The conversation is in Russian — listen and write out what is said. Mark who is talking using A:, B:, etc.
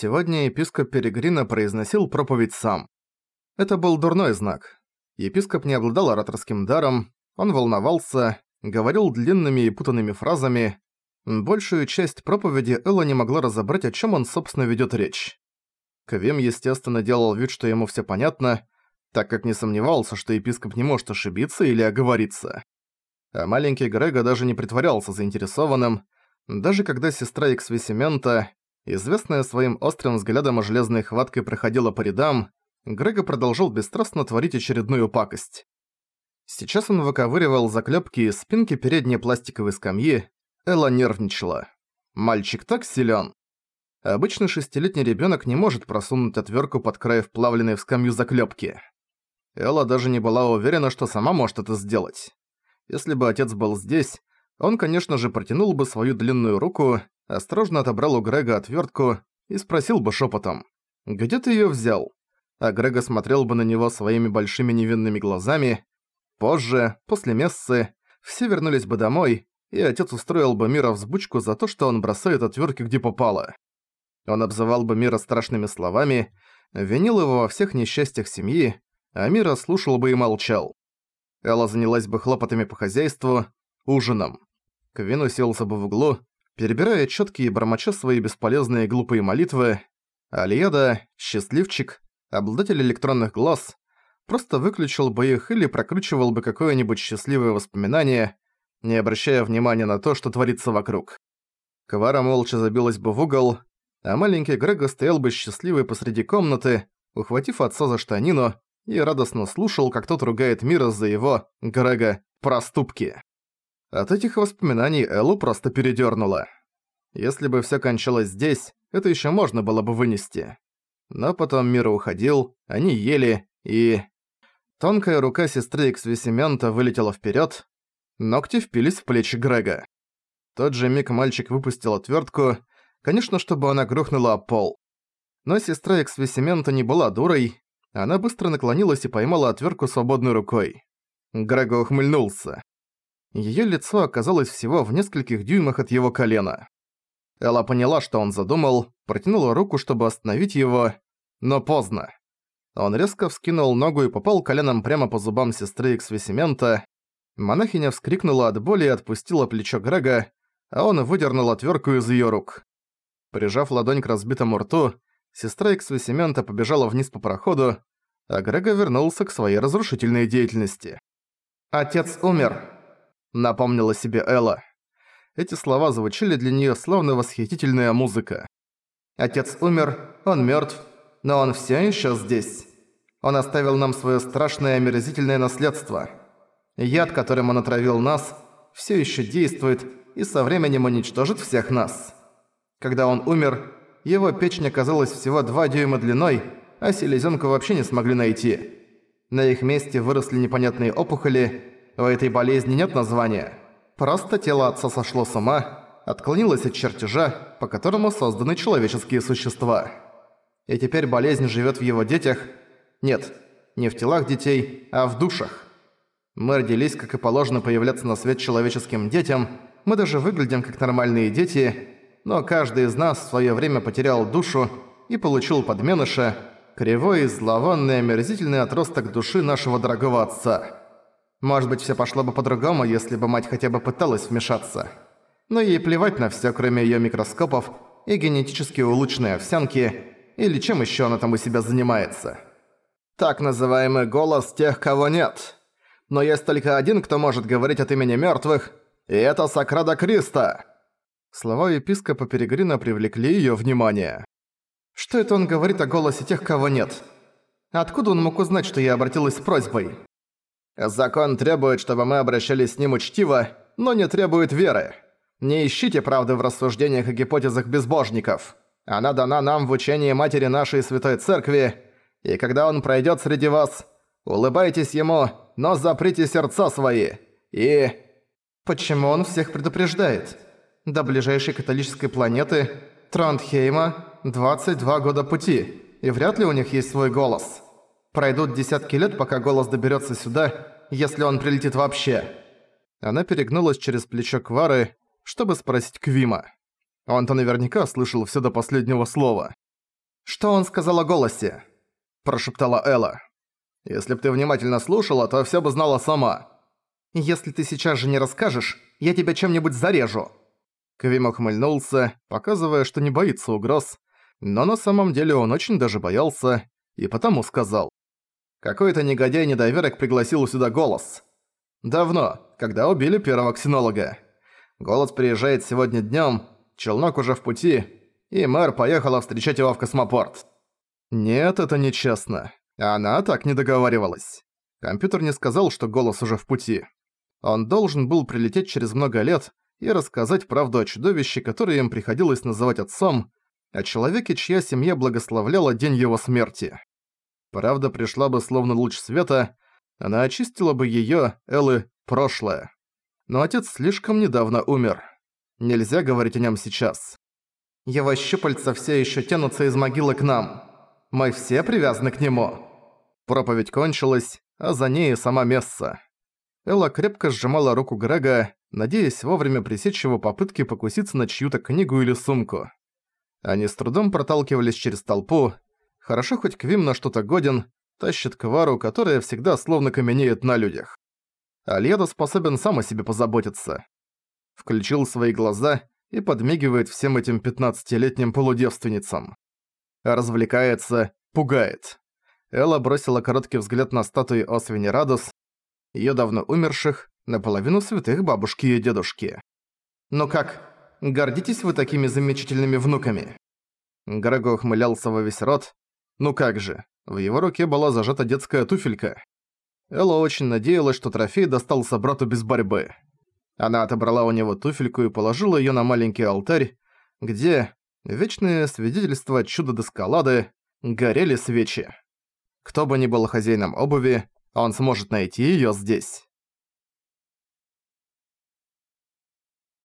A: Сегодня епископ Перегрина произносил проповедь сам. Это был дурной знак. Епископ не обладал ораторским даром, он волновался, говорил длинными и путанными фразами. Большую часть проповеди Элла не могла разобрать, о чем он, собственно, ведет речь. Квим, естественно, делал вид, что ему все понятно, так как не сомневался, что епископ не может ошибиться или оговориться. А маленький Грего даже не притворялся заинтересованным, даже когда сестра Иксвисимента, известная своим острым взглядом и железной хваткой проходила по рядам, Грего продолжал бесстрастно творить очередную пакость. Сейчас он выковыривал заклепки из спинки передней пластиковой скамьи, Элла нервничала. Мальчик так силен. Обычный шестилетний ребенок не может просунуть отвертку под край вплавленной в скамью заклепки. Элла даже не была уверена, что сама может это сделать. Если бы отец был здесь, он, конечно же, протянул бы свою длинную руку, осторожно отобрал у Грега отвертку и спросил бы шепотом, «Где ты ее взял?» А Грега смотрел бы на него своими большими невинными глазами. Позже, после мессы, все вернулись бы домой, и отец устроил бы Мира взбучку за то, что он бросает отвертки где попало. Он обзывал бы Мира страшными словами, винил его во всех несчастьях семьи, а Мира слушал бы и молчал. Элла занялась бы хлопотами по хозяйству, ужином. Квин уселся бы в углу, перебирая четкие бормоча свои бесполезные глупые молитвы. Алиеда, счастливчик, обладатель электронных глаз, просто выключил бы их или прокручивал бы какое-нибудь счастливое воспоминание, не обращая внимания на то, что творится вокруг. Квара молча забилась бы в угол, а маленький Грего стоял бы счастливый посреди комнаты, ухватив отца за штанину и радостно слушал, как тот ругает мира за его, Грега, проступки. От этих воспоминаний Эллу просто передёрнуло. Если бы всё кончалось здесь, это ещё можно было бы вынести. Но потом Мира уходил, они ели, и... Тонкая рука сестры Эксвесимента вылетела вперёд, ногти впились в плечи Грега. Тот же миг мальчик выпустил отвёртку, конечно, чтобы она грохнула об пол. Но сестра Эксвесимента не была дурой, она быстро наклонилась и поймала отвертку свободной рукой. Грего ухмыльнулся. Её лицо оказалось всего в нескольких дюймах от его колена. Элла поняла, что он задумал, протянула руку, чтобы остановить его, но поздно. Он резко вскинул ногу и попал коленом прямо по зубам сестры Эксвесимента. Монахиня вскрикнула от боли и отпустила плечо Грега, а он выдернул отвертку из её рук. Прижав ладонь к разбитому рту, Сестра Эксвесимента побежала вниз по проходу, а Грего вернулся к своей разрушительной деятельности. «Отец умер», — напомнила себе Элла. Эти слова звучали для неё словно восхитительная музыка. «Отец умер, он мёртв, но он всё ещё здесь. Он оставил нам своё страшное омерзительное наследство. Яд, которым он отравил нас, всё ещё действует и со временем уничтожит всех нас. Когда он умер, его печень оказалась всего 2 дюйма длиной, а селезенку вообще не смогли найти. На их месте выросли непонятные опухоли, у этой болезни нет названия. Просто тело отца сошло с ума, отклонилось от чертежа, по которому созданы человеческие существа. И теперь болезнь живет в его детях. Нет, не в телах детей, а в душах. Мы родились, как и положено появляться на свет человеческим детям, мы даже выглядим как нормальные дети, но каждый из нас в своё время потерял душу и получил подменыша, кривой, зловонный, омерзительный отросток души нашего дорогого отца. Может быть, всё пошло бы по-другому, если бы мать хотя бы пыталась вмешаться. Но ей плевать на всё, кроме её микроскопов и генетически улучшенной овсянки, или чем ещё она там у себя занимается. Так называемый голос тех, кого нет. Но есть только один, кто может говорить от имени мёртвых, и это Сокрада Криста. Слова епископа Перегрина привлекли её внимание. Что это он говорит о голосе тех, кого нет? Откуда он мог узнать, что я обратилась с просьбой? Закон требует, чтобы мы обращались с ним учтиво, но не требует веры. Не ищите правды в рассуждениях и гипотезах безбожников. Она дана нам в учении Матери нашей Святой Церкви, и когда он пройдет среди вас, улыбайтесь ему, но заприте сердца свои. И... Почему он всех предупреждает? До ближайшей католической планеты, Трандхейма, 22 года пути, и вряд ли у них есть свой голос. Пройдут десятки лет, пока голос доберется сюда, если он прилетит вообще. Она перегнулась через плечо Квары, чтобы спросить Квима. Он-то наверняка слышал все до последнего слова. «Что он сказал о голосе?» – прошептала Элла. «Если б ты внимательно слушала, то всё бы знала сама». «Если ты сейчас же не расскажешь, я тебя чем-нибудь зарежу!» Квим ухмыльнулся, показывая, что не боится угроз, но на самом деле он очень даже боялся, и потому сказал. Какой-то негодяй-недоверок пригласил сюда голос. Давно, когда убили первого ксенолога. Голос приезжает сегодня днём, челнок уже в пути, и мэр поехала встречать его в космопорт. Нет, это нечестно. Она так не договаривалась. Компьютер не сказал, что голос уже в пути. Он должен был прилететь через много лет и рассказать правду о чудовище, которое им приходилось называть отцом, о человеке, чья семья благословляла день его смерти. Правда пришла бы словно луч света, она очистила бы её, Эллы, прошлое. Но отец слишком недавно умер. Нельзя говорить о нём сейчас. Его щупальца все ещё тянутся из могилы к нам. Мы все привязаны к нему. Проповедь кончилась, а за ней и сама Месса. Элла крепко сжимала руку Грега, надеясь вовремя пресечь его попытки покуситься на чью-то книгу или сумку. Они с трудом проталкивались через толпу. Хорошо хоть Квим на что-то годен, тащит Квару, которая всегда словно каменеет на людях. Альеда способен сам о себе позаботиться. Включил свои глаза и подмигивает всем этим 15-летним полудевственницам. Развлекается, пугает. Элла бросила короткий взгляд на статуи Освини Радус, её давно умерших, наполовину святых бабушки и дедушки. «Ну как, гордитесь вы такими замечательными внуками?» Грего ухмылялся во весь рот. «Ну как же, в его руке была зажата детская туфелька». Элла очень надеялась, что трофей достался брату без борьбы. Она отобрала у него туфельку и положила её на маленький алтарь, где, вечные свидетельства чуда Доскалады, горели свечи. Кто бы ни был хозяином обуви, он сможет найти её здесь.